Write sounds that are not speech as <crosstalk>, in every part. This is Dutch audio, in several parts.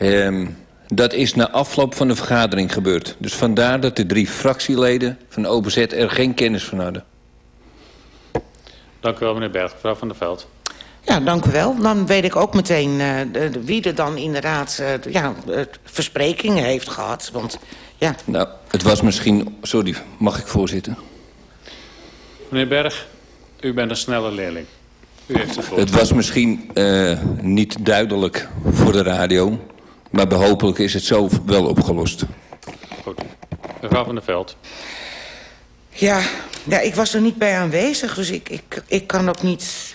Um, dat is na afloop van de vergadering gebeurd. Dus vandaar dat de drie fractieleden van OPZ er geen kennis van hadden. Dank u wel, meneer Berg. Mevrouw van der Veld. Ja, dank u wel. Dan weet ik ook meteen uh, wie er dan inderdaad uh, ja, uh, versprekingen heeft gehad. Want, ja. Nou, het was misschien... Sorry, mag ik voorzitten? Meneer Berg, u bent een snelle leerling. U heeft het. Het was misschien niet duidelijk voor de radio... maar hopelijk is het zo wel opgelost. Goed. Mevrouw van der Veld. Ja, ja, ik was er niet bij aanwezig, dus ik, ik, ik kan ook niet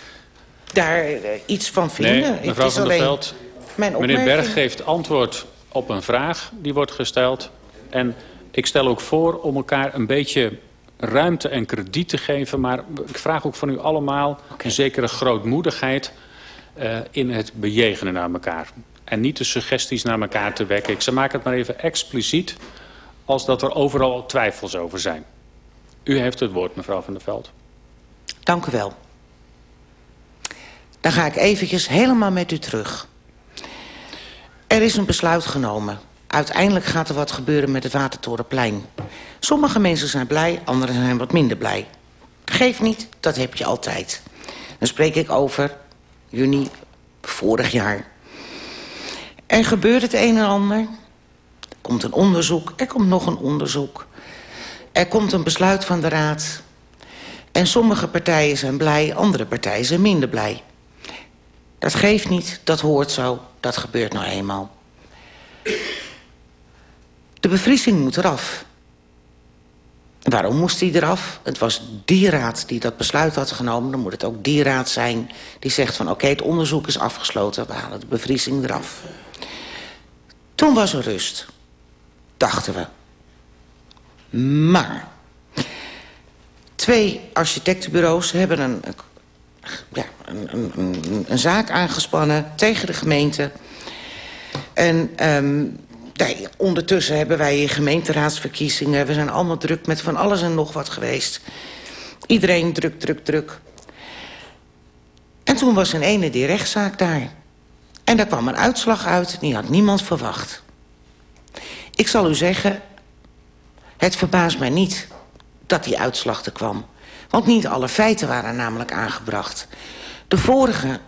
daar uh, iets van vinden. Nee, mevrouw van der Veld, meneer Berg geeft antwoord op een vraag die wordt gesteld. En ik stel ook voor om elkaar een beetje ruimte en krediet te geven. Maar ik vraag ook van u allemaal okay. een zekere grootmoedigheid uh, in het bejegenen naar elkaar. En niet de suggesties naar elkaar te wekken. Ik zal maken het maar even expliciet als dat er overal twijfels over zijn. U heeft het woord, mevrouw van der Veld. Dank u wel. Dan ga ik eventjes helemaal met u terug. Er is een besluit genomen. Uiteindelijk gaat er wat gebeuren met het Watertorenplein. Sommige mensen zijn blij, anderen zijn wat minder blij. Geef niet, dat heb je altijd. Dan spreek ik over juni vorig jaar. Er gebeurt het een en ander. Er komt een onderzoek, er komt nog een onderzoek. Er komt een besluit van de raad. En sommige partijen zijn blij, andere partijen zijn minder blij. Dat geeft niet, dat hoort zo, dat gebeurt nou eenmaal. De bevriezing moet eraf. Waarom moest die eraf? Het was die raad die dat besluit had genomen. Dan moet het ook die raad zijn die zegt van... oké, het onderzoek is afgesloten, we halen de bevriezing eraf. Toen was er rust, dachten we. Maar twee architectenbureaus hebben een, ja, een, een, zaak aangespannen tegen de gemeente. En um, nee, ondertussen hebben wij gemeenteraadsverkiezingen. We zijn allemaal druk met van alles en nog wat geweest. Iedereen druk, druk, druk. En toen was een ene die rechtszaak daar. En daar kwam een uitslag uit, die had niemand verwacht. Ik zal u zeggen, het verbaast mij niet dat die uitslag er kwam. Want niet alle feiten waren namelijk aangebracht. De vorige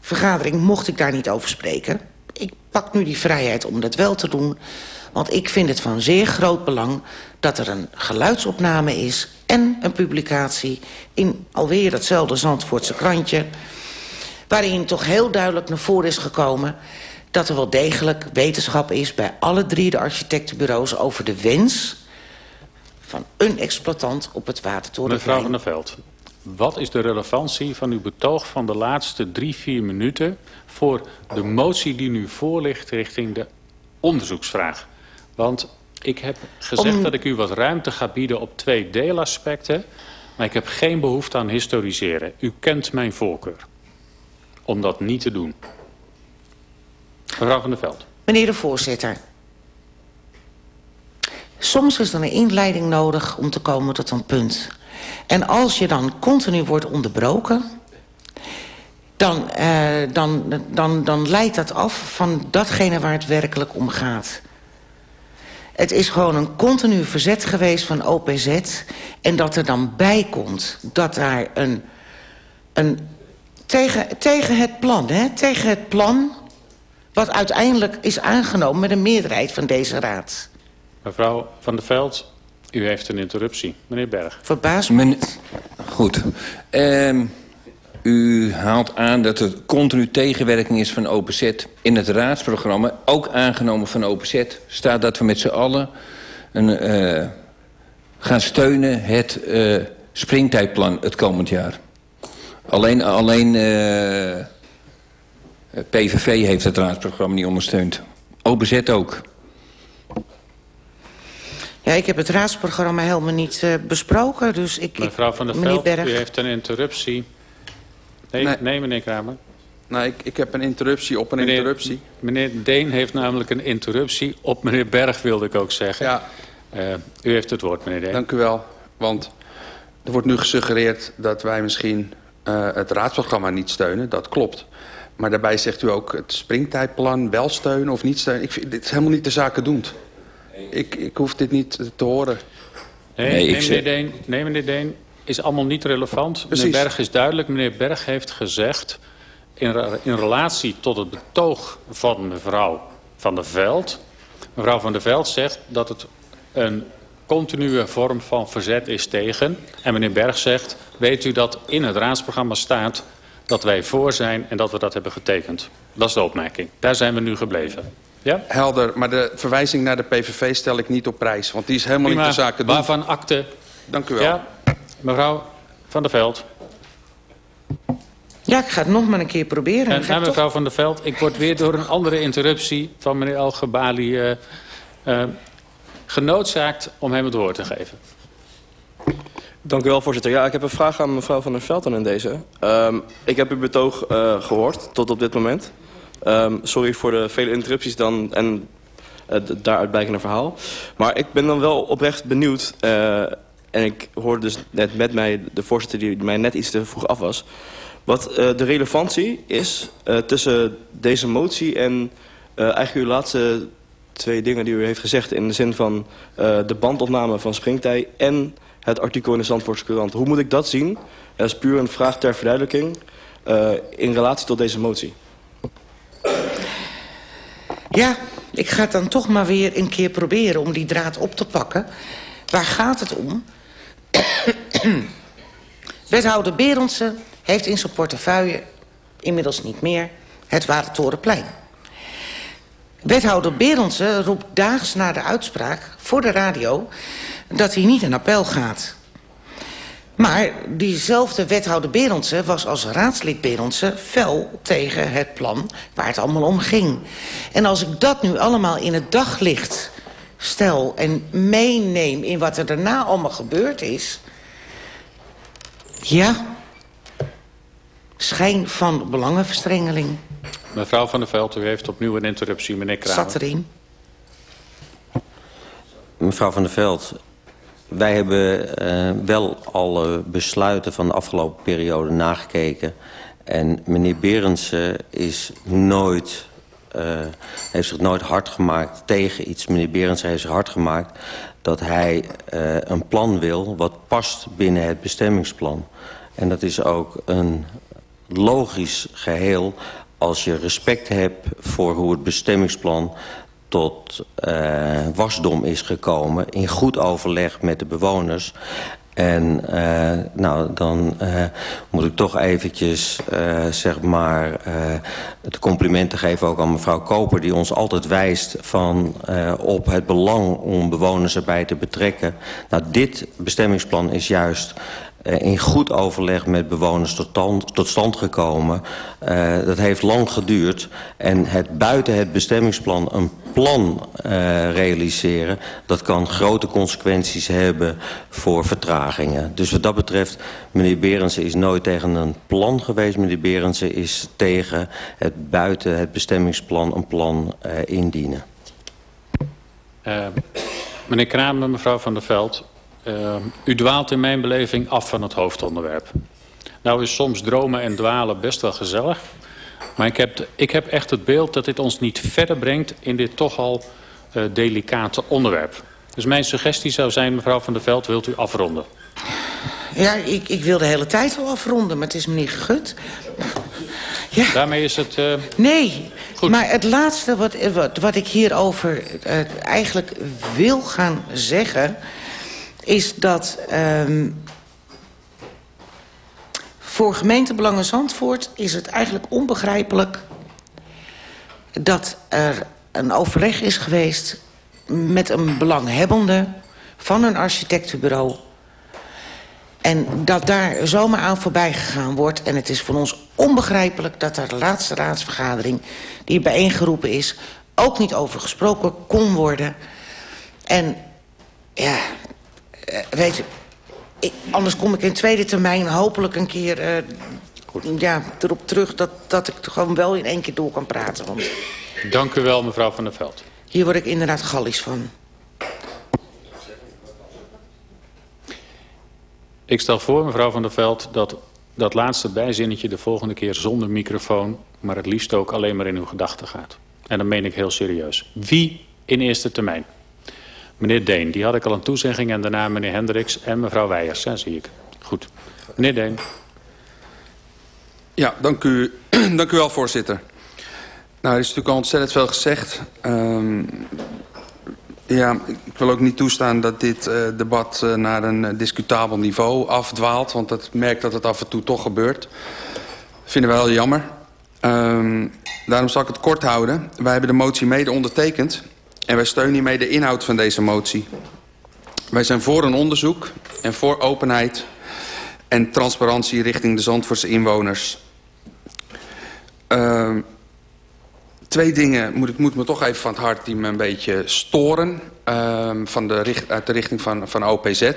vergadering mocht ik daar niet over spreken. Ik pak nu die vrijheid om dat wel te doen. Want ik vind het van zeer groot belang dat er een geluidsopname is... en een publicatie in alweer hetzelfde Zandvoortse krantje... waarin toch heel duidelijk naar voren is gekomen... dat er wel degelijk wetenschap is bij alle drie de architectenbureaus... over de wens van een exploitant op het Watertorenplein. Mevrouw van der Veld, wat is de relevantie van uw betoog van de laatste drie, vier minuten... voor de motie die nu voorligt richting de onderzoeksvraag? Want ik heb gezegd Om... dat ik u wat ruimte ga bieden op twee deelaspecten... maar ik heb geen behoefte aan historiseren. U kent mijn voorkeur om dat niet te doen. Mevrouw van der Veld. Meneer de voorzitter, Soms is er een inleiding nodig om te komen tot een punt. En als je dan continu wordt onderbroken... dan, uh, dan, dan, dan leidt dat af van datgene waar het werkelijk om gaat. Het is gewoon een continu verzet geweest van OPZ... en dat er dan bij komt dat daar een... een tegen, tegen het plan, hè? Tegen het plan wat uiteindelijk is aangenomen met een meerderheid van deze raad. Mevrouw Van der Veld, u heeft een interruptie. Meneer Berg. Verbaas me. Goed. Um, u haalt aan dat er continu tegenwerking is van OPZ. In het raadsprogramma, ook aangenomen van OPZ... staat dat we met z'n allen een, uh, gaan steunen het uh, springtijdplan het komend jaar. Alleen, alleen uh, eh, PVV heeft het raadsprogramma niet ondersteund. OPZ ook. Ja, ik heb het raadsprogramma helemaal niet uh, besproken. Dus ik, Mevrouw van der Veld, Berg... u heeft een interruptie. Nee, nee. nee meneer Kramer. Nou, ik, ik heb een interruptie op een meneer, interruptie. Meneer Deen heeft namelijk een interruptie op meneer Berg, wilde ik ook zeggen. Ja. Uh, u heeft het woord, meneer Deen. Dank u wel. Want er wordt nu gesuggereerd dat wij misschien uh, het raadsprogramma niet steunen. Dat klopt. Maar daarbij zegt u ook het springtijdplan wel steunen of niet steunen. Ik vind, dit is helemaal niet de zaken doend. Ik, ik hoef dit niet te horen. Nee, nee, nee, meneer Deen, nee, meneer Deen, is allemaal niet relevant. Precies. Meneer Berg is duidelijk. Meneer Berg heeft gezegd... In, in relatie tot het betoog van mevrouw Van der Veld... mevrouw Van der Veld zegt dat het een continue vorm van verzet is tegen. En meneer Berg zegt, weet u dat in het raadsprogramma staat dat wij voor zijn en dat we dat hebben getekend. Dat is de opmerking. Daar zijn we nu gebleven. Ja? Helder, maar de verwijzing naar de PVV stel ik niet op prijs. Want die is helemaal Prima. niet de zaken doen. Waarvan akte? Dank u wel. Ja, mevrouw Van der Veld. Ja, ik ga het nog maar een keer proberen. En, nou, mevrouw Van der Veld, ik word weer door een andere interruptie van meneer Algebali uh, uh, genoodzaakt om hem het woord te geven. Dank u wel, voorzitter. Ja, ik heb een vraag aan mevrouw Van der Velten in deze. Um, ik heb uw betoog uh, gehoord tot op dit moment. Um, sorry voor de vele interrupties dan en het daaruit blijkende verhaal. Maar ik ben dan wel oprecht benieuwd... Uh, en ik hoorde dus net met mij de voorzitter die mij net iets te vroeg af was... wat uh, de relevantie is tussen deze motie en eigenlijk uw laatste twee dingen die u heeft gezegd... in de zin van de bandopname van Springtij en het artikel in de Zandvoortse Courant. Hoe moet ik dat zien? Dat is puur een vraag ter verduidelijking uh, in relatie tot deze motie. Ja, ik ga het dan toch maar weer een keer proberen om die draad op te pakken. Waar gaat het om? <clears throat> Wethouder Berendsen heeft in zijn portefeuille, inmiddels niet meer, het Warentorenplein. Wethouder Berendsen roept daags na de uitspraak voor de radio dat hij niet in appel gaat. Maar diezelfde wethouder Berendsen was als raadslid Berendsen fel tegen het plan waar het allemaal om ging. En als ik dat nu allemaal in het daglicht stel en meeneem in wat er daarna allemaal gebeurd is... Ja, schijn van belangenverstrengeling. Mevrouw Van der Veld, u heeft opnieuw een interruptie, meneer Kramer. Zat erin. Mevrouw Van der Veld, wij hebben uh, wel alle besluiten van de afgelopen periode nagekeken. En meneer Berendsen is nooit, uh, heeft zich nooit hard gemaakt tegen iets. Meneer Berendsen heeft zich hard gemaakt dat hij uh, een plan wil... wat past binnen het bestemmingsplan. En dat is ook een logisch geheel als je respect hebt voor hoe het bestemmingsplan tot uh, wasdom is gekomen... in goed overleg met de bewoners. En uh, nou, dan uh, moet ik toch eventjes, uh, zeg maar, het complimenten geven ook aan mevrouw Koper... die ons altijd wijst van, op het belang om bewoners erbij te betrekken. Nou, dit bestemmingsplan is juist in goed overleg met bewoners tot, tand, tot stand gekomen. Uh, dat heeft lang geduurd. En het buiten het bestemmingsplan een plan uh, realiseren... dat kan grote consequenties hebben voor vertragingen. Dus wat dat betreft, meneer Berendsen is nooit tegen een plan geweest. Meneer Berendsen is tegen het buiten het bestemmingsplan een plan indienen. meneer Kramer, mevrouw Van der Veld... Uh, u dwaalt in mijn beleving af van het hoofdonderwerp. Nou is soms dromen en dwalen best wel gezellig. Maar ik heb, ik heb echt het beeld dat dit ons niet verder brengt in dit toch al uh, delicate onderwerp. Dus mijn suggestie zou zijn, mevrouw Van der Veld, wilt u afronden? Ja, ik, ik wil de hele tijd al afronden, maar het is me niet gegund. Ja. Daarmee is het... Uh... Nee, Goed. maar het laatste wat, wat, wat ik hierover uh, eigenlijk wil gaan zeggen is dat um, voor gemeentebelangen Zandvoort is het eigenlijk onbegrijpelijk dat er een overleg is geweest met een belanghebbende van een architectenbureau. En dat daar zomaar aan voorbij gegaan wordt. En het is voor ons onbegrijpelijk dat er de laatste raadsvergadering... die bijeengeroepen is, ook niet over gesproken kon worden. En ja, weet je, ik, anders kom ik in tweede termijn hopelijk een keer uh, ja, erop terug... Dat, dat ik gewoon wel in één keer door kan praten. Want... Dank u wel, mevrouw Van der Veld. Hier word ik inderdaad gallisch van. Ik stel voor, mevrouw Van der Veld, dat dat laatste bijzinnetje de volgende keer zonder microfoon... maar het liefst ook alleen maar in uw gedachten gaat. En dat meen ik heel serieus. Wie in eerste termijn? Meneer Deen, die had ik al een toezegging... en daarna meneer Hendricks en mevrouw Weijers, hè, zie ik. Goed. Meneer Deen. Ja, dank u, <clears throat> dank u wel, voorzitter. Nou, er is natuurlijk al ontzettend veel gezegd. Um, ja, ik wil ook niet toestaan dat dit uh, debat uh, naar een uh, discutabel niveau afdwaalt. Want dat merkt dat het af en toe toch gebeurt. Dat vinden we wel jammer. Um, daarom zal ik het kort houden. Wij hebben de motie mede ondertekend. En wij steunen hiermee de inhoud van deze motie. Wij zijn voor een onderzoek en voor openheid en transparantie richting de Zandvoortse inwoners. Uh, twee dingen moet ik moet me toch even van het hart die me een beetje storen. Uh, van de uit de richting van, van OPZ.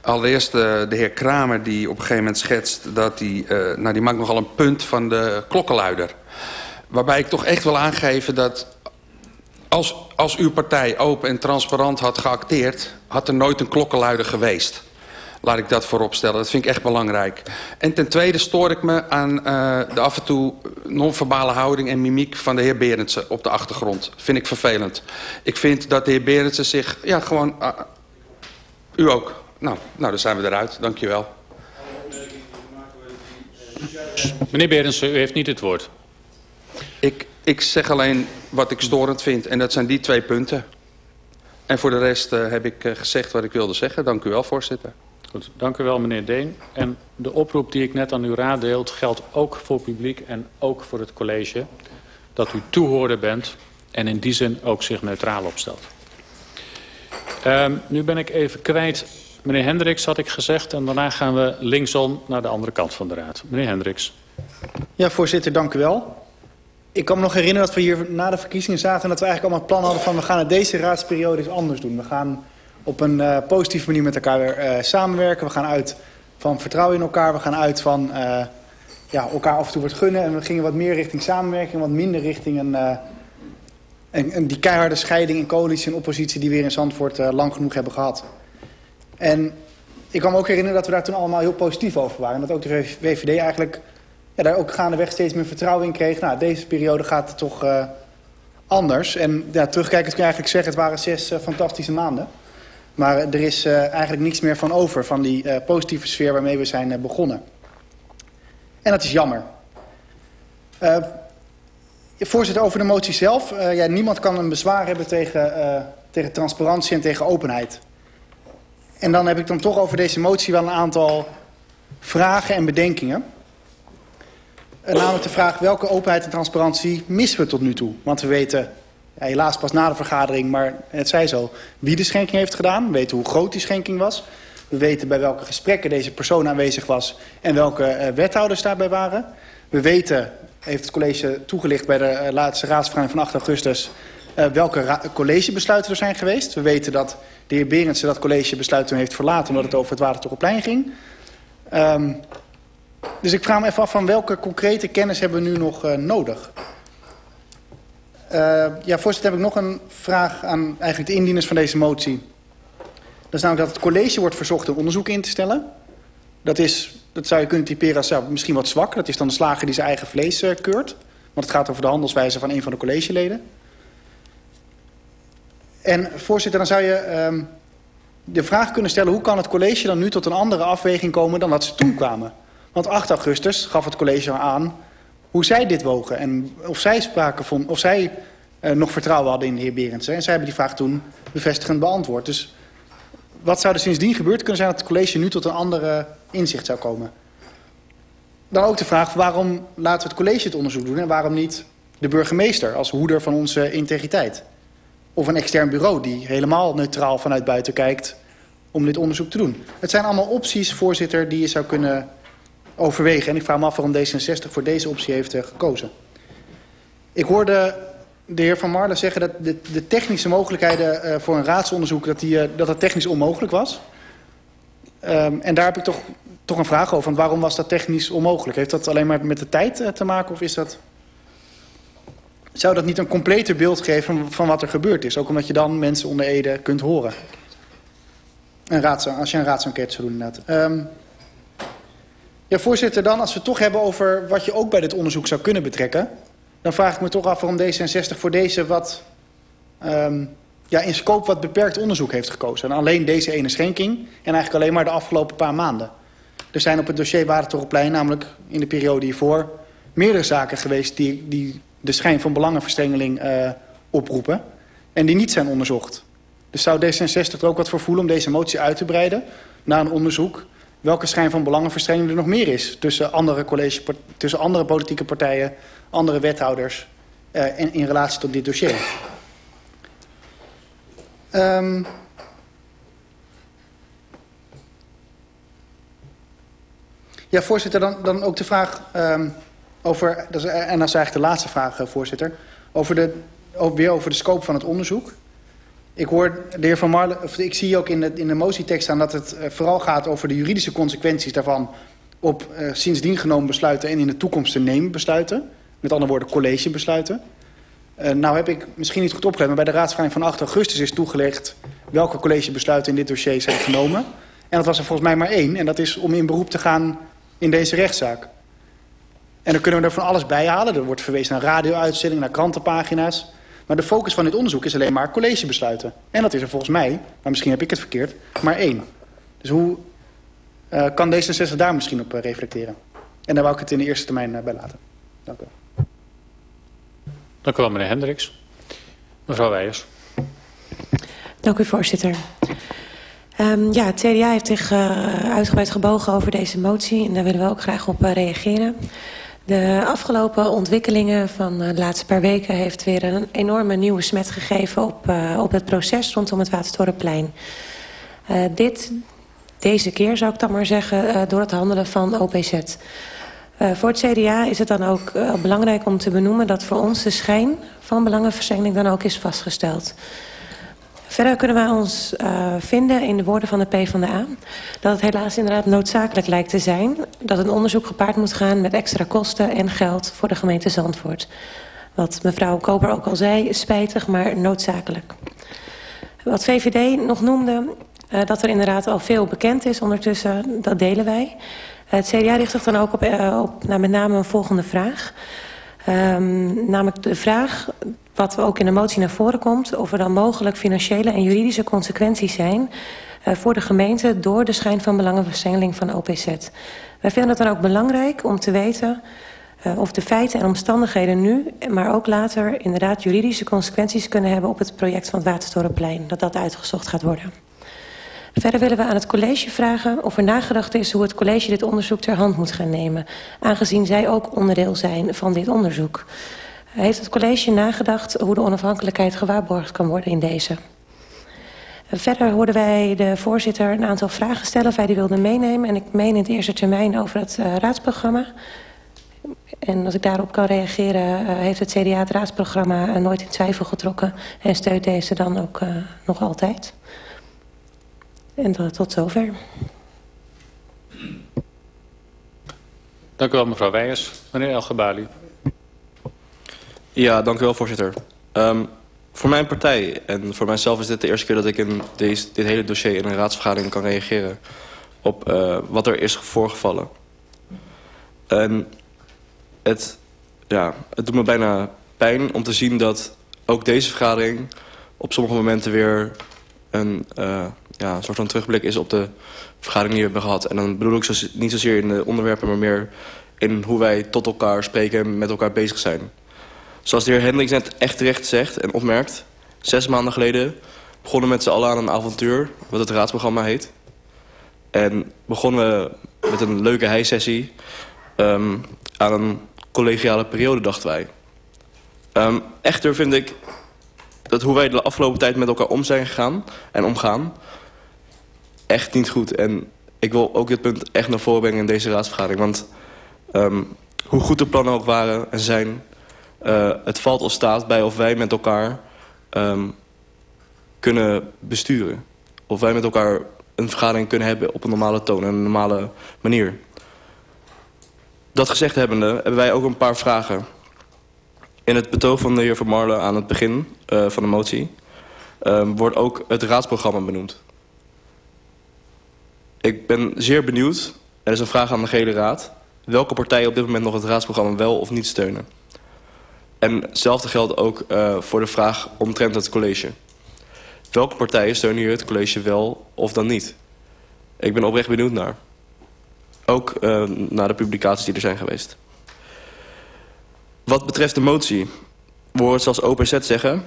Allereerst uh, de heer Kramer die op een gegeven moment schetst... dat die, uh, nou, die maakt nogal een punt van de klokkenluider. Waarbij ik toch echt wil aangeven dat... als, als uw partij open en transparant had geacteerd... had er nooit een klokkenluider geweest. Laat ik dat voorop stellen. Dat vind ik echt belangrijk. En ten tweede stoor ik me aan uh, de af en toe non-verbale houding en mimiek van de heer Berendsen op de achtergrond. Vind ik vervelend. Ik vind dat de heer Berendsen zich, ja gewoon, uh, u ook. Nou, nou, dan zijn we eruit. Dank je wel. Meneer Berendsen, u heeft niet het woord. Ik, ik zeg alleen wat ik storend vind en dat zijn die twee punten. En voor de rest uh, heb ik uh, gezegd wat ik wilde zeggen. Dank u wel, voorzitter. Goed, dank u wel meneer Deen. En de oproep die ik net aan u raaddeelt geldt ook voor publiek en ook voor het college. Dat u toehoorder bent en in die zin ook zich neutraal opstelt. Um, nu ben ik even kwijt. Meneer Hendricks had ik gezegd en daarna gaan we linksom naar de andere kant van de raad. Meneer Hendricks. Ja, voorzitter, dank u wel. Ik kan me nog herinneren dat we hier na de verkiezingen zaten... en dat we eigenlijk allemaal het plan hadden van... we gaan het deze raadsperiode eens anders doen. We gaan op een uh, positieve manier met elkaar uh, samenwerken. We gaan uit van vertrouwen in elkaar. We gaan uit van uh, ja, elkaar af en toe wat gunnen. En we gingen wat meer richting samenwerking, wat minder richting een, die keiharde scheiding in coalitie en oppositie die we weer in Zandvoort lang genoeg hebben gehad. En ik kan me ook herinneren dat we daar toen allemaal heel positief over waren. En dat ook de VVD eigenlijk daar ook gaandeweg steeds meer vertrouwen in kreeg. Nou, deze periode gaat het toch uh, anders. En ja, terugkijkend kun je eigenlijk zeggen, het waren zes uh, fantastische maanden. Maar er is eigenlijk niks meer van over, van die positieve sfeer waarmee we zijn begonnen. En dat is jammer. Voorzitter, over de motie zelf. Ja, niemand kan een bezwaar hebben tegen, tegen transparantie en tegen openheid. En dan heb ik dan toch over deze motie wel een aantal vragen en bedenkingen. Uh, namelijk de vraag welke openheid en transparantie missen we tot nu toe? Want we weten ja, helaas pas na de vergadering, maar het zei zo, wie de schenking heeft gedaan. We weten hoe groot die schenking was. We weten bij welke gesprekken deze persoon aanwezig was en welke uh, wethouders daarbij waren. We weten, heeft het college toegelicht bij de uh, laatste raadsvergadering van 8 augustus, uh, welke collegebesluiten er zijn geweest. We weten dat de heer Berendsen dat collegebesluit toen heeft verlaten omdat het over het Watertorenplein ging. Um, dus ik vraag me even af van welke concrete kennis hebben we nu nog uh, nodig? Uh, ja, voorzitter, heb ik nog een vraag aan eigenlijk de indieners van deze motie. Dat is namelijk dat het college wordt verzocht een onderzoek in te stellen. Dat, is, dat zou je kunnen typeren als misschien wat zwak. Dat is dan de slager die zijn eigen vlees uh, keurt. Want het gaat over de handelswijze van een van de collegeleden. En voorzitter, dan zou je uh, de vraag kunnen stellen... hoe kan het college dan nu tot een andere afweging komen dan dat ze toen kwamen? Want 8 augustus gaf het college aan hoe zij dit wogen. En of zij, spraken van, of zij uh, nog vertrouwen hadden in de heer Berendsen. En zij hebben die vraag toen bevestigend beantwoord. Dus wat zou er sindsdien gebeurd kunnen zijn... dat het college nu tot een andere inzicht zou komen? Dan ook de vraag, waarom laten we het college het onderzoek doen... en waarom niet de burgemeester als hoeder van onze integriteit? Of een extern bureau die helemaal neutraal vanuit buiten kijkt... om dit onderzoek te doen. Het zijn allemaal opties, voorzitter, die je zou kunnen overwegen. En ik vraag me af waarom D66 voor deze optie heeft uh, gekozen. Ik hoorde de heer Van Marlen zeggen dat de, de technische mogelijkheden uh, voor een raadsonderzoek... dat, die, uh, dat technisch onmogelijk was. Um, en daar heb ik toch, toch een vraag over. Want waarom was dat technisch onmogelijk? Heeft dat alleen maar met de tijd te maken of is dat... Zou dat niet een completer beeld geven van, wat er gebeurd is? Ook omdat je dan mensen onder Ede kunt horen. Een raads, als je een raadsenquête zou doen inderdaad. Um, Ja, voorzitter, dan als we het toch hebben over wat je ook bij dit onderzoek zou kunnen betrekken... dan vraag ik me toch af waarom D66 voor deze wat... Um, ja, in scope wat beperkt onderzoek heeft gekozen. En alleen deze ene schenking en eigenlijk alleen maar de afgelopen paar maanden. Er zijn op het dossier Watertorenplein, namelijk in de periode hiervoor... meerdere zaken geweest die, die de schijn van belangenverstrengeling uh, oproepen... en die niet zijn onderzocht. Dus zou D66 er ook wat voor voelen om deze motie uit te breiden... naar een onderzoek welke schijn van belangenverstrengeling er nog meer is... tussen andere, college, tussen andere politieke partijen, andere wethouders... Uh, in, in relatie tot dit dossier. Um, ja, voorzitter, dan, dan ook de vraag um, over... En dat is eigenlijk de laatste vraag, uh, voorzitter. Over de, over, weer over de scope van het onderzoek. Ik hoor de heer Van Marle, of ik zie ook in de, in de motietekst staan dat het uh, vooral gaat over de juridische consequenties daarvan op uh, sindsdien genomen besluiten en in de toekomst te nemen besluiten. Met andere woorden, collegebesluiten. Uh, nou heb ik misschien niet goed opgelet, maar bij de raadsvergadering van 8 augustus is toegelegd welke collegebesluiten in dit dossier zijn genomen. En dat was er volgens mij maar één. En dat is om in beroep te gaan in deze rechtszaak. En dan kunnen we er van alles bij halen. Er wordt verwezen naar radio-uitzendingen, naar krantenpagina's. Maar de focus van dit onderzoek is alleen maar collegebesluiten. En dat is er volgens mij, maar misschien heb ik het verkeerd, maar één. Dus hoe uh, kan D66 daar misschien op uh, reflecteren? En daar wou ik het in de eerste termijn uh, bij laten. Dank u wel. Dank u wel, meneer Hendricks. Mevrouw Weijers. Dank u, voorzitter. Um, ja, het CDA heeft zich uh, uitgebreid gebogen over deze motie en daar willen we ook graag op uh, reageren. De afgelopen ontwikkelingen van de laatste paar weken heeft weer een enorme nieuwe smet gegeven op, uh, op het proces rondom het Watertorenplein. dit, deze keer zou ik dan maar zeggen, door het handelen van OPZ. Uh, voor het CDA is het dan ook uh, belangrijk om te benoemen... dat voor ons de schijn van belangenverstrengeling dan ook is vastgesteld. Verder kunnen wij ons uh, vinden in de woorden van de PvdA... dat het helaas inderdaad noodzakelijk lijkt te zijn... dat een onderzoek gepaard moet gaan met extra kosten en geld voor de gemeente Zandvoort. Wat mevrouw Koper ook al zei, spijtig, maar noodzakelijk. Wat VVD nog noemde, uh, dat er inderdaad al veel bekend is ondertussen, dat delen wij... Het CDA richt zich dan ook op, uh, op met name een volgende vraag. Um, namelijk de vraag, wat ook in de motie naar voren komt... of er dan mogelijk financiële en juridische consequenties zijn... Uh, voor de gemeente door de schijn van belangenverstrengeling van OPZ. Wij vinden het dan ook belangrijk om te weten... Uh, of de feiten en omstandigheden nu, maar ook later... inderdaad juridische consequenties kunnen hebben op het project van het Watertorenplein. Dat dat uitgezocht gaat worden. Verder willen we aan het college vragen of er nagedacht is hoe het college dit onderzoek ter hand moet gaan nemen. Aangezien zij ook onderdeel zijn van dit onderzoek. Heeft het college nagedacht hoe de onafhankelijkheid gewaarborgd kan worden in deze? Verder hoorden wij de voorzitter een aantal vragen stellen of hij die wilde meenemen. En ik meen in het eerste termijn over het uh, raadsprogramma. En als ik daarop kan reageren, uh, heeft het CDA het raadsprogramma uh, nooit in twijfel getrokken. En steunt deze dan ook nog altijd. En tot zover. Dank u wel, mevrouw Weijers. Meneer Elgebali. Ja, dank u wel, voorzitter. Um, voor mijn partij en voor mijzelf is dit de eerste keer dat ik in deze, dit hele dossier in een raadsvergadering kan reageren op uh, wat er is voorgevallen. En het, ja, het doet me bijna pijn om te zien dat ook deze vergadering op sommige momenten weer een, uh, ja, soort van terugblik is op de vergadering die we hebben gehad. En dan bedoel ik zo, niet zozeer in de onderwerpen, maar meer in hoe wij tot elkaar spreken en met elkaar bezig zijn. Zoals de heer Hendricks net echt terecht zegt en opmerkt... zes maanden geleden begonnen met z'n allen aan een avontuur... wat het raadsprogramma heet. En begonnen we met een leuke heisessie... Um, aan een collegiale periode, dachten wij. Um, echter vind ik dat hoe wij de afgelopen tijd met elkaar om zijn gegaan en omgaan... echt niet goed. En ik wil ook dit punt echt naar voren brengen in deze raadsvergadering. Want um, hoe goed de plannen ook waren en zijn... Uh, het valt of staat bij of wij met elkaar um, kunnen besturen. Of wij met elkaar een vergadering kunnen hebben op een normale toon en een normale manier. Dat gezegd hebbende hebben wij ook een paar vragen. In het betoog van de heer Vermarle aan het begin uh, van de motie... Uh, wordt ook het raadsprogramma benoemd. Ik ben zeer benieuwd Er is een vraag aan de gele raad. Welke partijen op dit moment nog het raadsprogramma wel of niet steunen? En hetzelfde geldt ook uh, voor de vraag omtrent het college. Welke partijen steunen hier het college wel of dan niet? Ik ben oprecht benieuwd naar. Ook uh, naar de publicaties die er zijn geweest. Wat betreft de motie, we horen zelfs OPZ zeggen...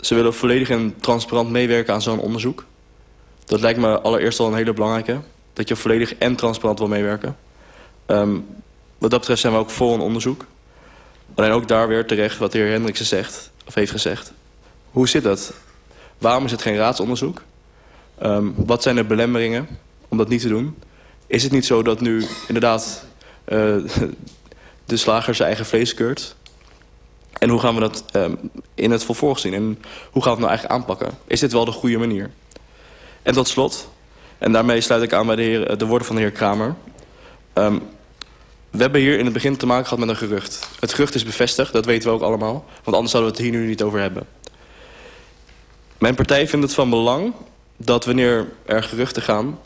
ze willen volledig en transparant meewerken aan zo'n onderzoek. Dat lijkt me allereerst al een hele belangrijke. Dat je volledig en transparant wil meewerken. Um, wat dat betreft zijn we ook voor een onderzoek. Alleen ook daar weer terecht wat de heer Hendriksen zegt, of heeft gezegd. Hoe zit dat? Waarom is het geen raadsonderzoek? Um, wat zijn de belemmeringen om dat niet te doen? Is het niet zo dat nu inderdaad uh, de slager zijn eigen vlees keurt? En hoe gaan we dat um, in het vervolg zien? En hoe gaan we het nou eigenlijk aanpakken? Is dit wel de goede manier? En tot slot, en daarmee sluit ik aan bij de, heer, de woorden van de heer Kramer... Um, we hebben hier in het begin te maken gehad met een gerucht. Het gerucht is bevestigd, dat weten we ook allemaal. Want anders zouden we het hier nu niet over hebben. Mijn partij vindt het van belang dat wanneer er geruchten gaan...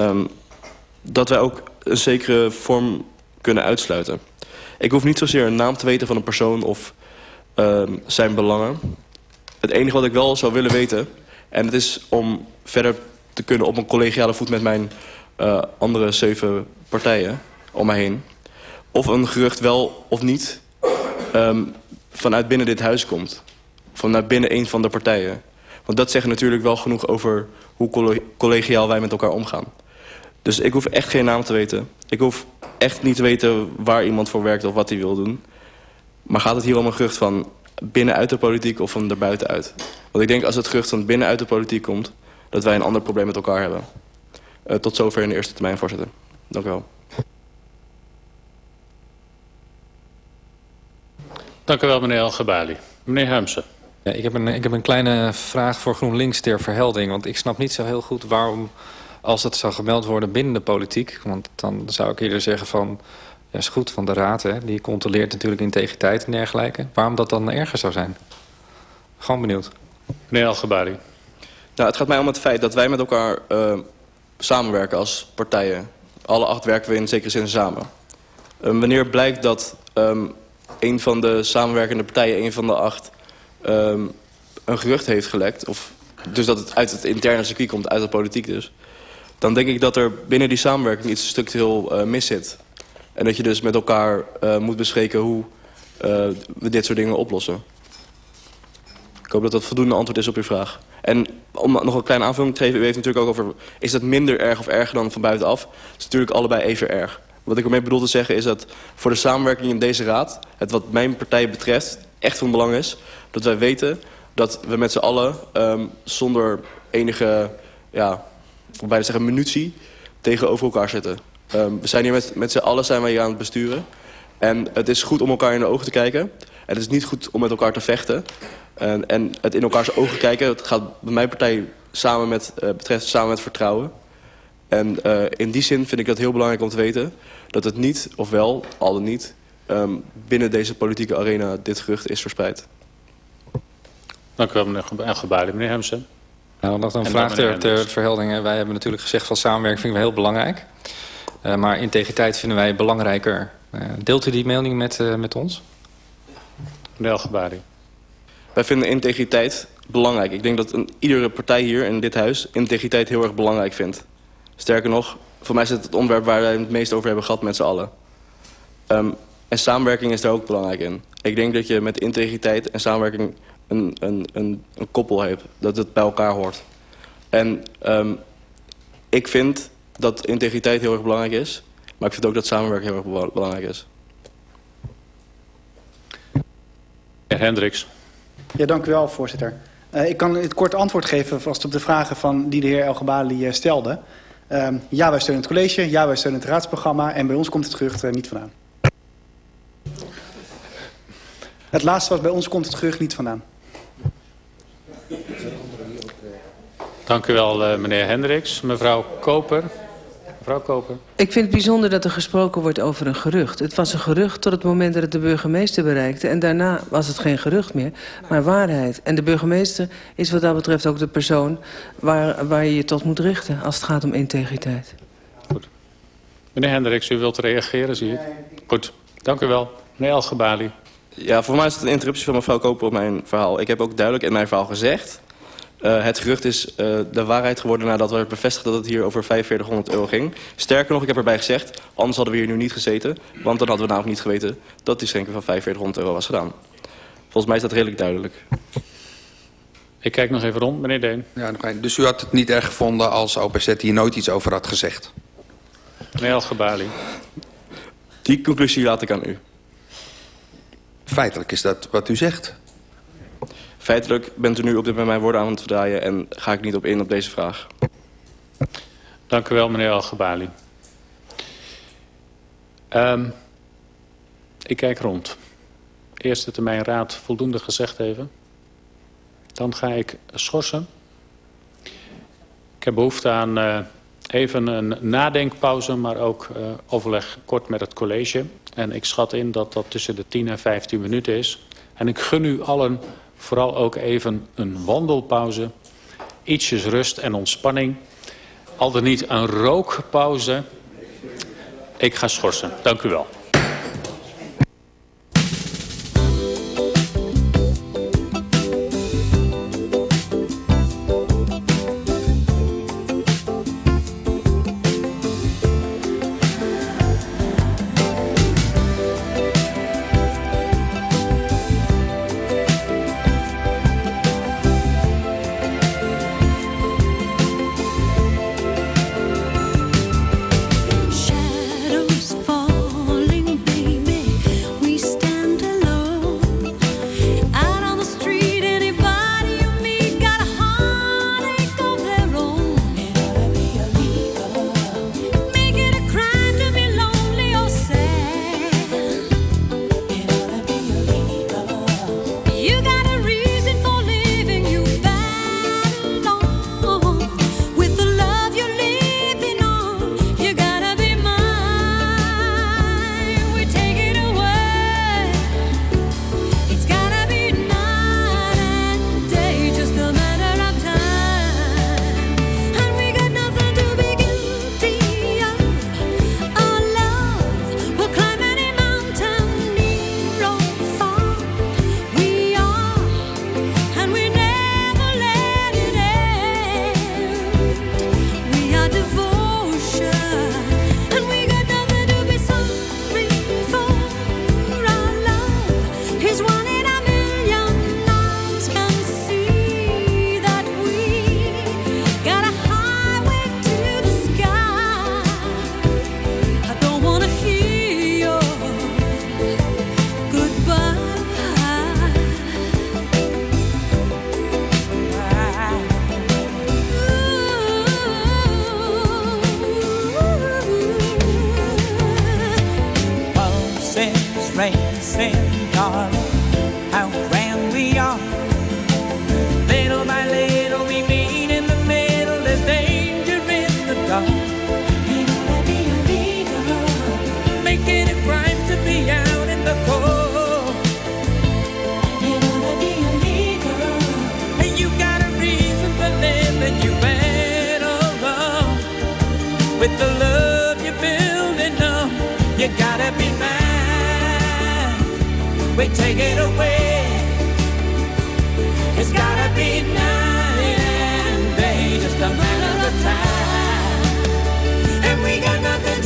Um, dat wij ook een zekere vorm kunnen uitsluiten. Ik hoef niet zozeer een naam te weten van een persoon of um, zijn belangen. Het enige wat ik wel zou willen weten... en het is om verder te kunnen op een collegiale voet met mijn uh, andere zeven partijen om mij heen of een gerucht wel of niet um, vanuit binnen dit huis komt. Vanuit binnen een van de partijen. Want dat zegt natuurlijk wel genoeg over hoe collegiaal wij met elkaar omgaan. Dus ik hoef echt geen naam te weten. Ik hoef echt niet te weten waar iemand voor werkt of wat hij wil doen. Maar gaat het hier om een gerucht van binnenuit de politiek of van uit? Want ik denk als het gerucht van binnenuit de politiek komt... dat wij een ander probleem met elkaar hebben. Uh, tot zover in de eerste termijn, voorzitter. Dank u wel. Dank u wel, meneer Algebali. Meneer Huimsen. Ja, ik, heb een, ik heb een kleine vraag voor GroenLinks ter verhelding. Want ik snap niet zo heel goed waarom, als het zou gemeld worden binnen de politiek... want dan zou ik eerder zeggen van... Ja, is goed van de raad, hè, die controleert natuurlijk integriteit en dergelijke. Waarom dat dan erger zou zijn? Gewoon benieuwd. Meneer Algebali. Nou, het gaat mij om het feit dat wij met elkaar uh, samenwerken als partijen. Alle acht werken we in zekere zin samen. Uh, wanneer blijkt dat um, een van de samenwerkende partijen, een van de acht, um, een gerucht heeft gelekt... Of, dus dat het uit het interne circuit komt, uit de politiek dus... dan denk ik dat er binnen die samenwerking iets structureel uh, mis zit. En dat je dus met elkaar uh, moet bespreken hoe uh, we dit soort dingen oplossen. Ik hoop dat dat voldoende antwoord is op uw vraag. En om nog een kleine aanvulling te geven, u heeft natuurlijk ook over... is dat minder erg of erger dan van buitenaf? Het is natuurlijk allebei even erg. Wat ik ermee bedoel te zeggen is dat voor de samenwerking in deze raad... het wat mijn partij betreft echt van belang is... dat wij weten dat we met z'n allen um, zonder enige, ja, bijna zeggen, munitie... tegenover elkaar zitten. Um, we zijn hier met, met z'n allen zijn wij hier aan het besturen. En het is goed om elkaar in de ogen te kijken. En het is niet goed om met elkaar te vechten. En, en het in elkaars ogen kijken, dat gaat bij mijn partij samen met, uh, betreft samen met vertrouwen... En uh, in die zin vind ik het heel belangrijk om te weten... dat het niet, of wel, al dan niet... Um, binnen deze politieke arena dit gerucht is verspreid. Dank u wel, meneer Gebaarde. Meneer Hemsen. Nou, nog een en vraag ter, ter verhelding. Wij hebben natuurlijk gezegd van samenwerking vinden we heel belangrijk. Uh, maar integriteit vinden wij belangrijker. Uh, deelt u die mening met, uh, met ons? Meneer Gebaarde. Wij vinden integriteit belangrijk. Ik denk dat een, iedere partij hier in dit huis integriteit heel erg belangrijk vindt. Sterker nog, voor mij is het het onderwerp waar wij het meest over hebben gehad met z'n allen. Um, en samenwerking is daar ook belangrijk in. Ik denk dat je met integriteit en samenwerking een, een, een, een koppel hebt. Dat het bij elkaar hoort. En um, ik vind dat integriteit heel erg belangrijk is. Maar ik vind ook dat samenwerking heel erg belangrijk is. Heer Hendricks. Ja, dank u wel, voorzitter. Uh, ik kan het kort antwoord geven vast op de vragen van die de heer Elgebali uh, stelde. Um, ja, wij steunen het college. Ja, wij steunen het raadsprogramma. En bij ons komt het gerucht uh, niet vandaan. Het laatste was bij ons komt het gerucht niet vandaan. Dank u wel, uh, meneer Hendricks. Mevrouw Koper. Mevrouw Koper. Ik vind het bijzonder dat er gesproken wordt over een gerucht. Het was een gerucht tot het moment dat het de burgemeester bereikte. En daarna was het geen gerucht meer, maar waarheid. En de burgemeester is wat dat betreft ook de persoon waar, waar je je tot moet richten... als het gaat om integriteit. Goed. Meneer Hendricks, u wilt reageren, zie ik. Goed, dank u wel. Meneer Elgebali. Ja, voor mij is het een interruptie van mevrouw Koper op mijn verhaal. Ik heb ook duidelijk in mijn verhaal gezegd... Uh, het gerucht is uh, de waarheid geworden nadat we bevestigd dat het hier over 4500 euro ging. Sterker nog, ik heb erbij gezegd, anders hadden we hier nu niet gezeten. Want dan hadden we namelijk niet geweten dat die schenking van 4500 euro was gedaan. Volgens mij is dat redelijk duidelijk. Ik kijk nog even rond, meneer Deen. Ja, dus u had het niet erg gevonden als OPZ hier nooit iets over had gezegd? Meneer Algebali. Die conclusie laat ik aan u. Feitelijk is dat wat u zegt. Feitelijk bent u nu op dit moment mijn woorden aan het verdraaien... en ga ik niet op in op deze vraag. Dank u wel, meneer Algebali. Um, ik kijk rond. Eerste termijn raad voldoende gezegd even. Dan ga ik schorsen. Ik heb behoefte aan uh, even een nadenkpauze, maar ook uh, overleg kort met het college. En ik schat in dat dat tussen de 10 en 15 minuten is. En ik gun u allen vooral ook even een wandelpauze. Ietsjes rust en ontspanning. Al dan niet een rookpauze. Ik ga schorsen. Dank u wel. racing. How grand we are. Little by little we meet in the middle. There's danger in the dark. Gonna be a leader. Making it to be out in the cold. with the love we take it away. It's gotta be night and day, just a matter of time. And we got nothing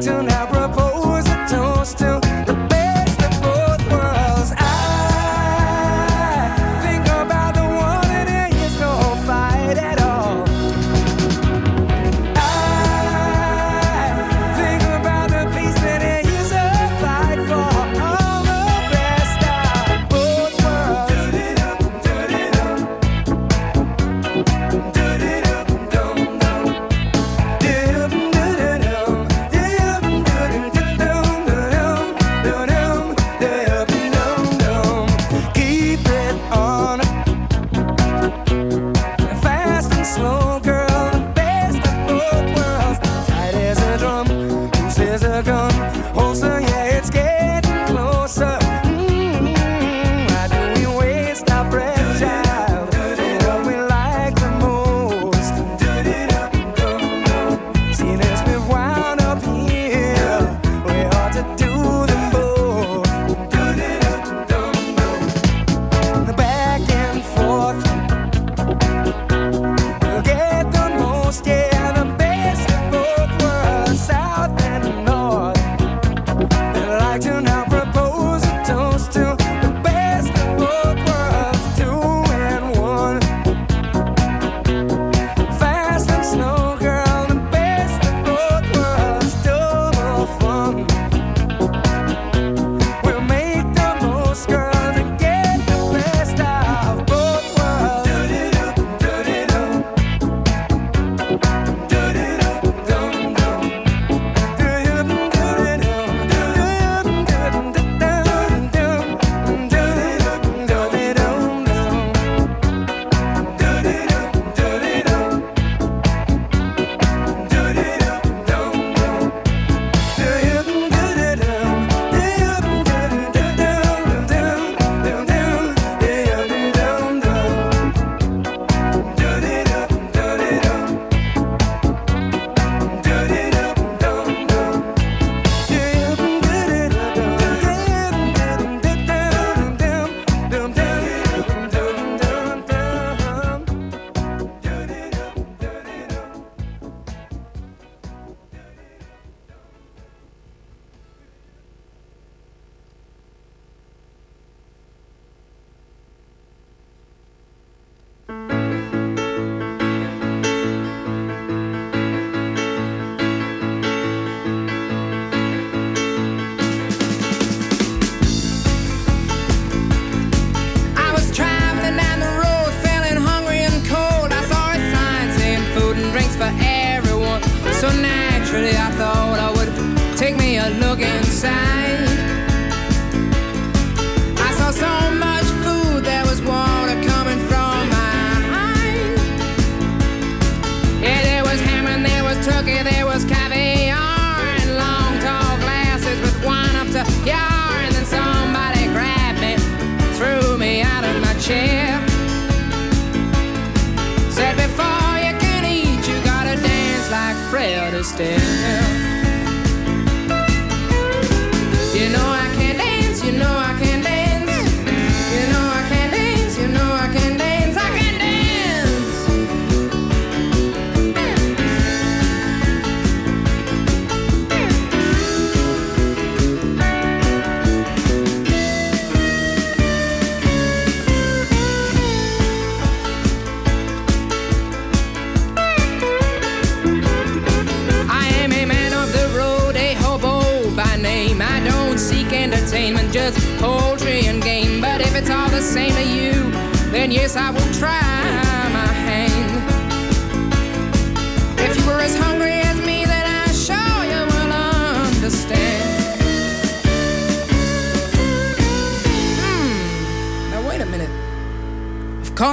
back tonight.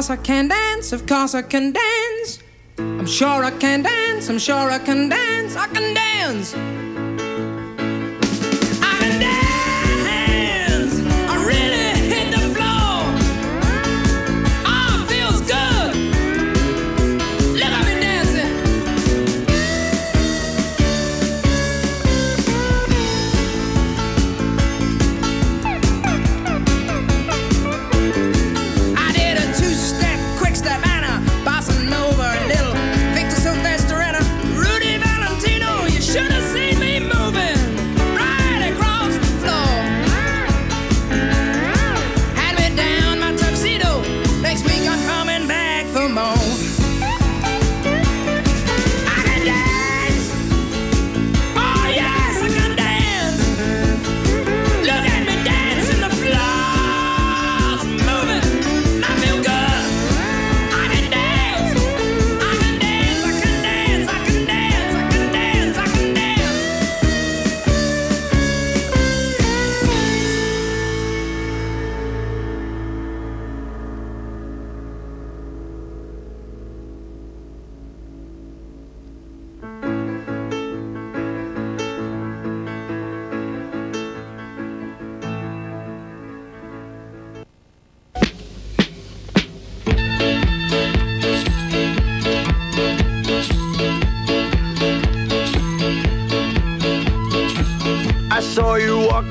Course I can dance, of course I can dance. I'm sure I can dance, I'm sure I can dance, I can dance.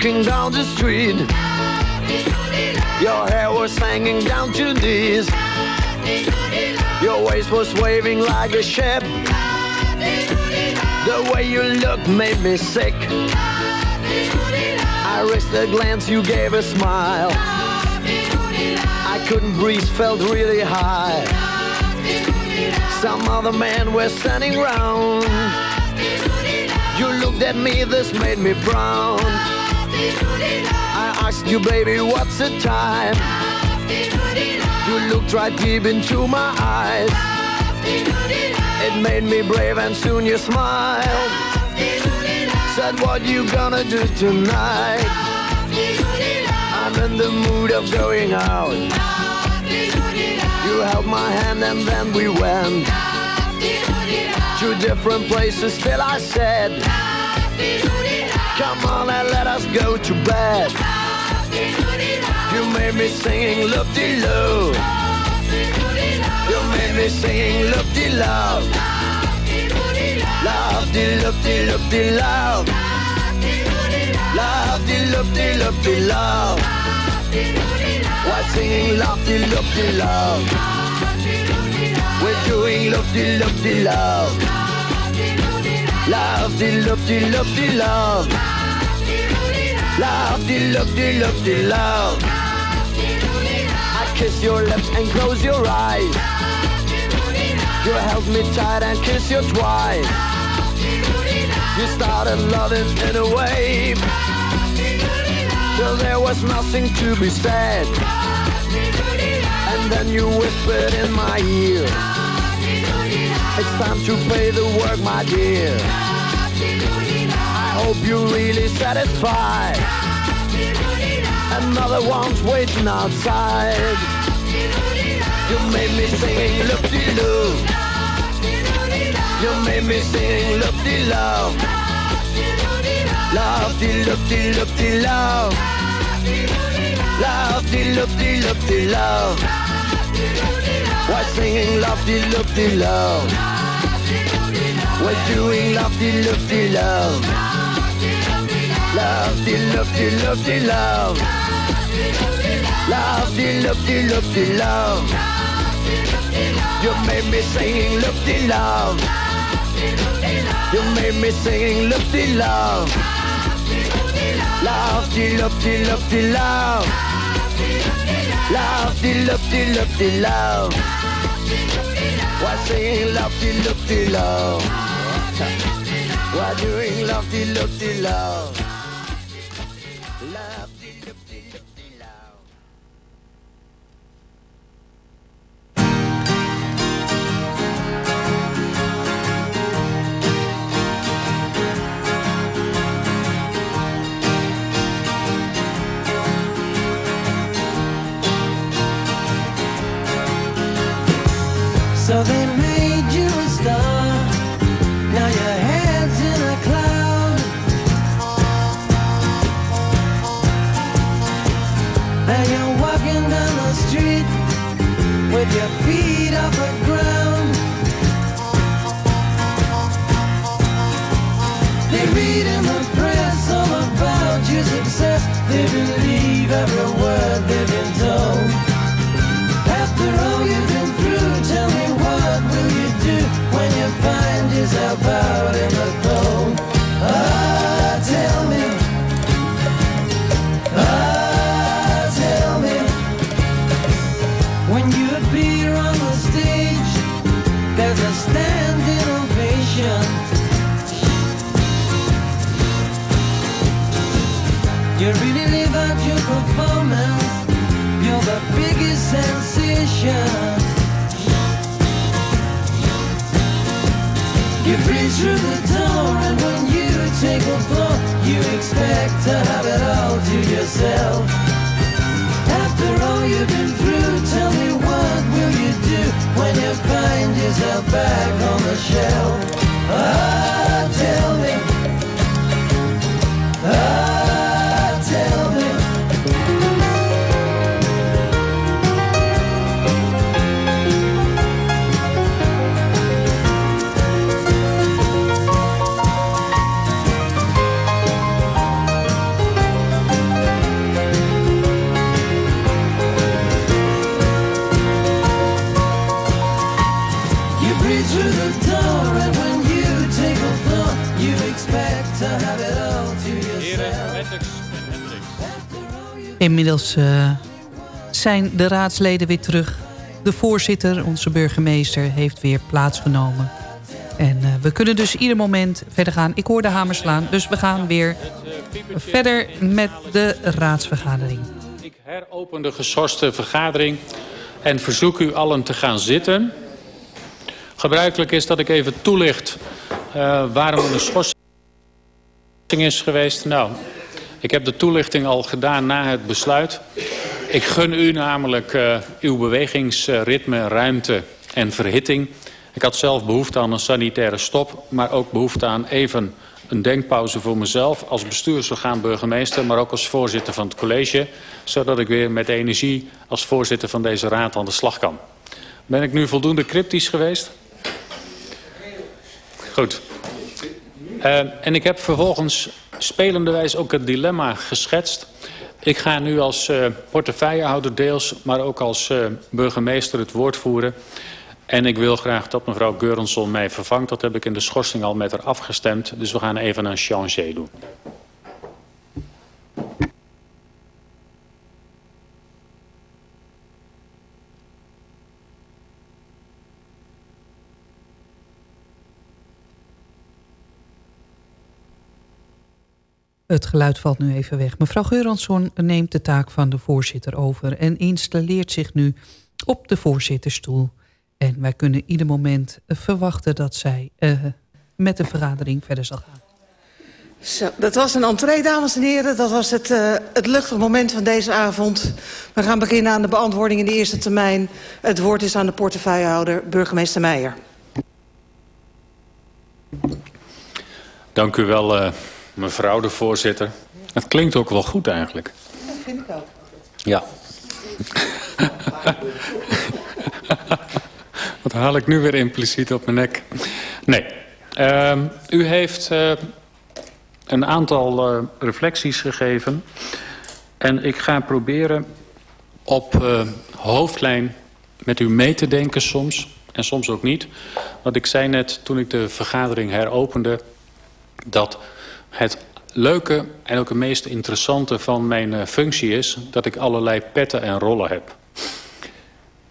Walking down the street. Your hair was hanging down to knees. Your waist was waving like a ship. The way you looked made me sick. I risked a glance, you gave a smile. I couldn't breathe, felt really high. Some other men were standing round. You looked at me, this made me brown. I asked you, baby, what's the time? You looked right deep into my eyes. It made me brave, and soon you smiled. Said, what you gonna do tonight? I'm in the mood of going out. You held my hand, and then we went to different places. Still, I said, Come on and let us go to bed. You made me singing loop de loo. You made me singing loop de love. Love de loop de loop de love. Love de loop de loop de love. Why singing love de loop de love? We're doing loop de loop de love. Love de love de love de love. Love de love de love de love. I kiss your lips and close your eyes. You held me tight and kissed you twice. You started loving in a wave. Till there was nothing to be said. And then you whispered in my ear. It's time to pay the work, my dear. I hope you're really satisfied. Another one's waiting outside. You made me sing, look de loo. You made me sing, look de love. Love de look de look de love. Love de look de look de love. We're singing lofty lofty love We're doing lofty lofty love Lofty lofty lofty love Lofty lofty lofty love You made me singing lofty love You made me singing lofty love Lofty lofty lofty love Lofty lofty lofty love lofty, lofty love. Why saying lofty, lofty love? Why doing lofty, lofty love? So they Inmiddels eh, zijn de raadsleden weer terug. De voorzitter, onze burgemeester, heeft weer plaatsgenomen. En eh, we kunnen dus ieder moment verder gaan. Ik hoor de hamer slaan, dus we gaan weer verder met de raadsvergadering. Ik heropen de geschorste vergadering en verzoek u allen te gaan zitten. Gebruikelijk is dat ik even toelicht uh, waarom een schorsing is geweest. Nou, ik heb de toelichting al gedaan na het besluit. Ik gun u namelijk uh, uw bewegingsritme, ruimte en verhitting. Ik had zelf behoefte aan een sanitaire stop, maar ook behoefte aan even een denkpauze voor mezelf als bestuursorgaan burgemeester, maar ook als voorzitter van het college, zodat ik weer met energie als voorzitter van deze raad aan de slag kan. Ben ik nu voldoende cryptisch geweest? Goed. Uh, en ik heb vervolgens spelenderwijs ook het dilemma geschetst. Ik ga nu als uh, portefeuillehouder deels, maar ook als uh, burgemeester het woord voeren. En ik wil graag dat mevrouw Geurenson mij vervangt. Dat heb ik in de schorsing al met haar afgestemd. Dus we gaan even een changer doen. Het geluid valt nu even weg. Mevrouw Geuransson neemt de taak van de voorzitter over... en installeert zich nu op de voorzitterstoel. En wij kunnen ieder moment verwachten dat zij uh, met de vergadering verder zal gaan. Zo, dat was een entree, dames en heren. Dat was het, uh, het luchtig moment van deze avond. We gaan beginnen aan de beantwoording in de eerste termijn. Het woord is aan de portefeuillehouder, burgemeester Meijer. Dank u wel, uh, mevrouw de voorzitter. Het klinkt ook wel goed eigenlijk. Dat vind ik ook. Ja. Wat haal ik nu weer impliciet op mijn nek? Nee. Uh, u heeft uh, een aantal uh, reflecties gegeven. En ik ga proberen op uh, hoofdlijn met u mee te denken soms. En soms ook niet. Want ik zei net toen ik de vergadering heropende... dat het leuke en ook het meest interessante van mijn uh, functie is... dat ik allerlei petten en rollen heb.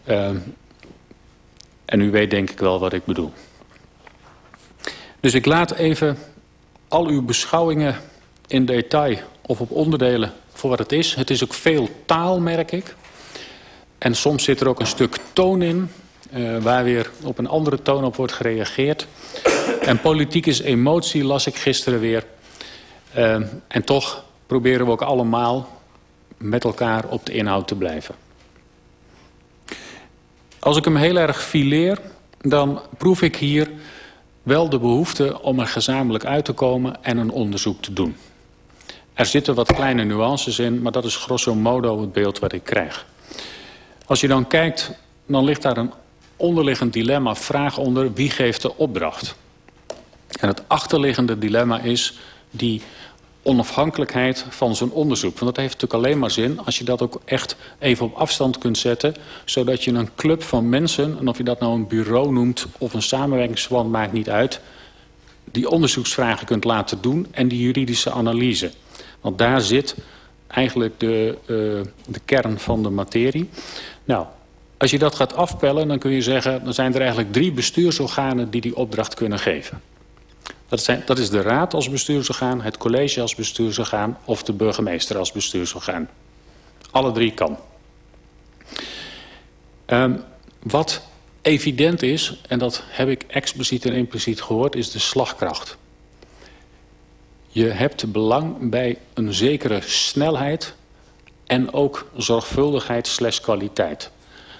Uh, en u weet denk ik wel wat ik bedoel. Dus ik laat even al uw beschouwingen in detail of op onderdelen voor wat het is. Het is ook veel taal, merk ik. En soms zit er ook een stuk toon in... Uh, waar weer op een andere toon op wordt gereageerd. En politiek is emotie, las ik gisteren weer. Uh, en toch proberen we ook allemaal met elkaar op de inhoud te blijven. Als ik hem heel erg fileer, dan proef ik hier wel de behoefte om er gezamenlijk uit te komen en een onderzoek te doen. Er zitten wat kleine nuances in, maar dat is grosso modo het beeld wat ik krijg. Als je dan kijkt, dan ligt daar een onderliggend dilemma, vraag onder wie geeft de opdracht. En het achterliggende dilemma is die onafhankelijkheid van zo'n onderzoek. Want dat heeft natuurlijk alleen maar zin als je dat ook echt even op afstand kunt zetten. Zodat je een club van mensen, en of je dat nou een bureau noemt of een samenwerkingsverband, maakt niet uit. Die onderzoeksvragen kunt laten doen en die juridische analyse. Want daar zit eigenlijk de, uh, de kern van de materie. Nou, als je dat gaat afpellen, dan kun je zeggen... dan zijn er eigenlijk drie bestuursorganen die die opdracht kunnen geven. Dat, zijn, dat is de raad als bestuursorgaan, het college als bestuursorgaan... of de burgemeester als bestuursorgaan. Alle drie kan. Um, wat evident is, en dat heb ik expliciet en impliciet gehoord... is de slagkracht. Je hebt belang bij een zekere snelheid... en ook zorgvuldigheid slash kwaliteit.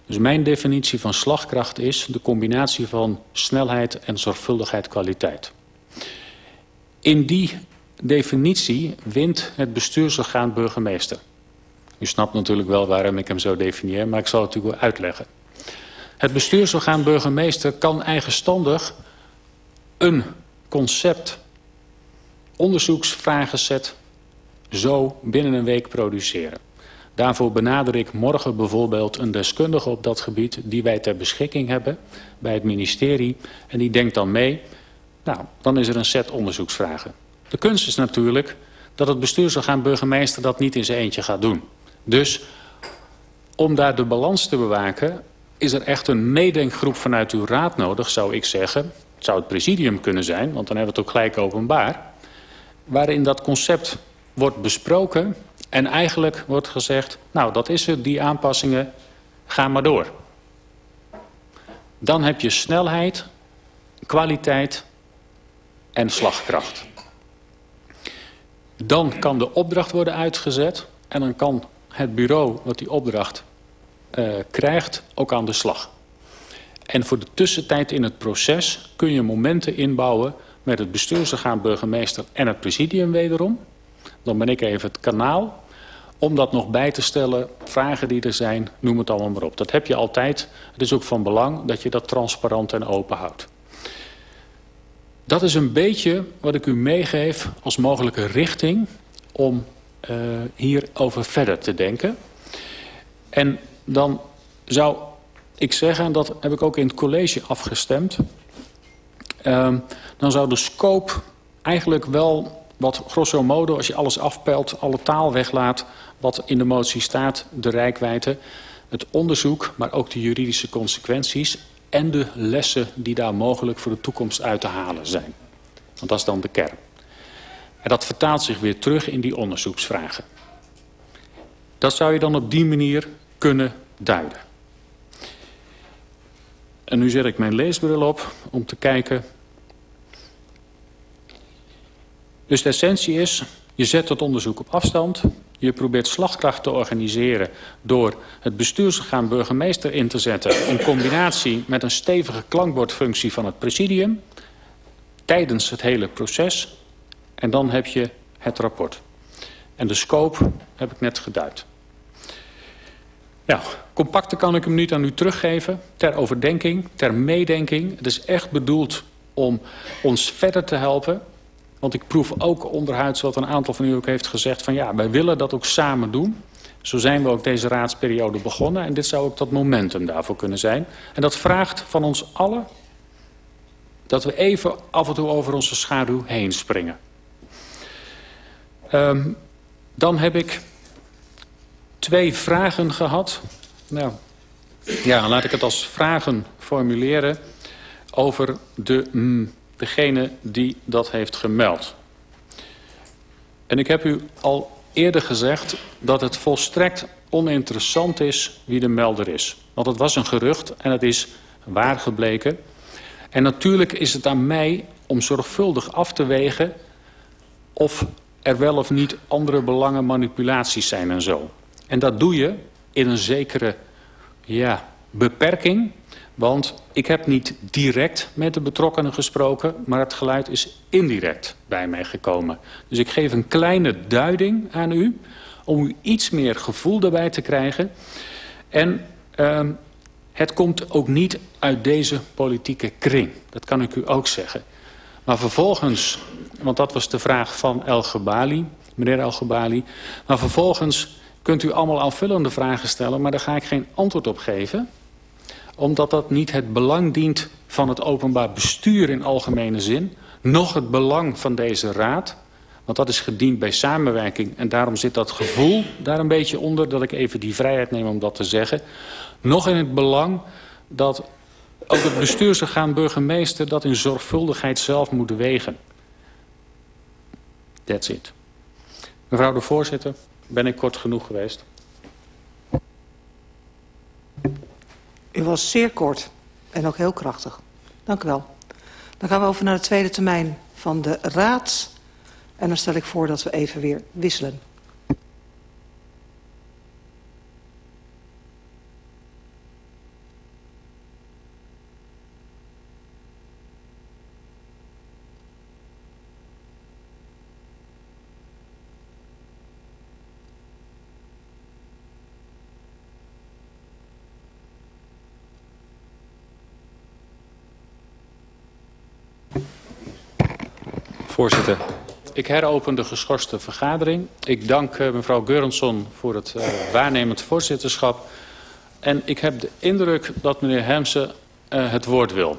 Dus mijn definitie van slagkracht is de combinatie van snelheid en zorgvuldigheid kwaliteit. In die definitie wint het bestuursorgaan burgemeester. U snapt natuurlijk wel waarom ik hem zo definieer, maar ik zal het natuurlijk wel uitleggen. Het bestuursorgaan burgemeester kan eigenstandig een concept, onderzoeksvragenset, zo binnen een week produceren. Daarvoor benader ik morgen bijvoorbeeld een deskundige op dat gebied... die wij ter beschikking hebben bij het ministerie. En die denkt dan mee. Nou, dan is er een set onderzoeksvragen. De kunst is natuurlijk dat het bestuursorgaan burgemeester dat niet in zijn eentje gaat doen. Dus om daar de balans te bewaken... is er echt een meedenkgroep vanuit uw raad nodig, zou ik zeggen. Het zou het presidium kunnen zijn, want dan hebben we het ook gelijk openbaar. Waarin dat concept wordt besproken en eigenlijk wordt gezegd, nou dat is het, die aanpassingen, ga maar door. Dan heb je snelheid, kwaliteit en slagkracht. Dan kan de opdracht worden uitgezet en dan kan het bureau wat die opdracht uh, krijgt ook aan de slag. En voor de tussentijd in het proces kun je momenten inbouwen met het bestuursorgaan burgemeester en het presidium wederom. Dan ben ik even het kanaal om dat nog bij te stellen, vragen die er zijn, noem het allemaal maar op. Dat heb je altijd. Het is ook van belang dat je dat transparant en open houdt. Dat is een beetje wat ik u meegeef als mogelijke richting om uh, hierover verder te denken. En dan zou ik zeggen, en dat heb ik ook in het college afgestemd... Uh, dan zou de scope eigenlijk wel wat grosso modo, als je alles afpelt, alle taal weglaat... wat in de motie staat, de rijkwijde, het onderzoek... maar ook de juridische consequenties en de lessen die daar mogelijk voor de toekomst uit te halen zijn. Want dat is dan de kern. En dat vertaalt zich weer terug in die onderzoeksvragen. Dat zou je dan op die manier kunnen duiden. En nu zet ik mijn leesbril op om te kijken Dus de essentie is, je zet het onderzoek op afstand. Je probeert slagkracht te organiseren door het bestuursorgaan burgemeester in te zetten... in combinatie met een stevige klankbordfunctie van het presidium... tijdens het hele proces. En dan heb je het rapport. En de scope heb ik net geduid. Ja, compacte kan ik hem niet aan u teruggeven. Ter overdenking, ter meedenking. Het is echt bedoeld om ons verder te helpen. Want ik proef ook onderhuids wat een aantal van u ook heeft gezegd... van ja, wij willen dat ook samen doen. Zo zijn we ook deze raadsperiode begonnen. En dit zou ook dat momentum daarvoor kunnen zijn. En dat vraagt van ons allen... dat we even af en toe over onze schaduw heen springen. Um, dan heb ik twee vragen gehad. Nou, ja, laat ik het als vragen formuleren over de, mm, degene die dat heeft gemeld. En ik heb u al eerder gezegd dat het volstrekt oninteressant is wie de melder is. Want het was een gerucht en het is waar gebleken. En natuurlijk is het aan mij om zorgvuldig af te wegen... of er wel of niet andere belangen manipulaties zijn en zo. En dat doe je in een zekere ja, beperking. Want ik heb niet direct met de betrokkenen gesproken... maar het geluid is indirect bij mij gekomen. Dus ik geef een kleine duiding aan u... om u iets meer gevoel daarbij te krijgen. En uh, het komt ook niet uit deze politieke kring. Dat kan ik u ook zeggen. Maar vervolgens, want dat was de vraag van El Gebali, meneer El Gebali... maar vervolgens kunt u allemaal aanvullende vragen stellen... maar daar ga ik geen antwoord op geven omdat dat niet het belang dient van het openbaar bestuur in algemene zin... nog het belang van deze raad. Want dat is gediend bij samenwerking. En daarom zit dat gevoel daar een beetje onder... dat ik even die vrijheid neem om dat te zeggen. Nog in het belang dat ook het bestuursorgaan burgemeester... dat in zorgvuldigheid zelf moet wegen. That's it. Mevrouw de voorzitter, ben ik kort genoeg geweest? U was zeer kort en ook heel krachtig. Dank u wel. Dan gaan we over naar de tweede termijn van de Raad. En dan stel ik voor dat we even weer wisselen. Voorzitter. Ik heropen de geschorste vergadering. Ik dank uh, mevrouw Geurensson voor het uh, waarnemend voorzitterschap. En ik heb de indruk dat meneer Hemsen uh, het woord wil.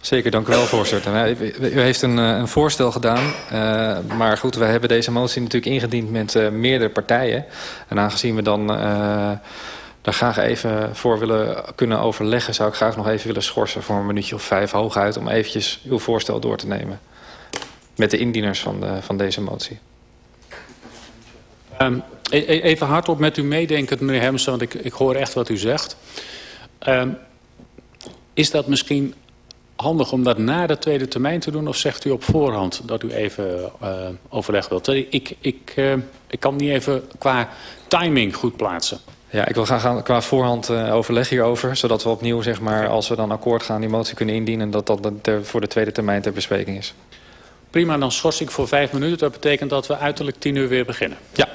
Zeker, dank u wel, voorzitter. U heeft een, een voorstel gedaan, uh, maar goed, wij hebben deze motie natuurlijk ingediend met uh, meerdere partijen. En aangezien we dan uh, daar graag even voor willen kunnen overleggen... zou ik graag nog even willen schorsen voor een minuutje of vijf hooguit... om eventjes uw voorstel door te nemen met de indieners van, de, van deze motie. Um, even hardop met u meedenken, meneer Hemsen, want ik, ik hoor echt wat u zegt. Um, is dat misschien handig om dat na de tweede termijn te doen... of zegt u op voorhand dat u even uh, overleg wilt? Ik, ik, uh, ik kan niet even qua timing goed plaatsen. Ja, ik wil graag qua voorhand uh, overleg hierover... zodat we opnieuw, zeg maar, als we dan akkoord gaan... die motie kunnen indienen... dat dat ter, voor de tweede termijn ter bespreking is. Prima, dan schors ik voor vijf minuten. Dat betekent dat we uiterlijk tien uur weer beginnen. Ja.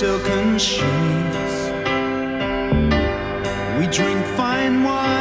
Silken sheets. We drink fine wine.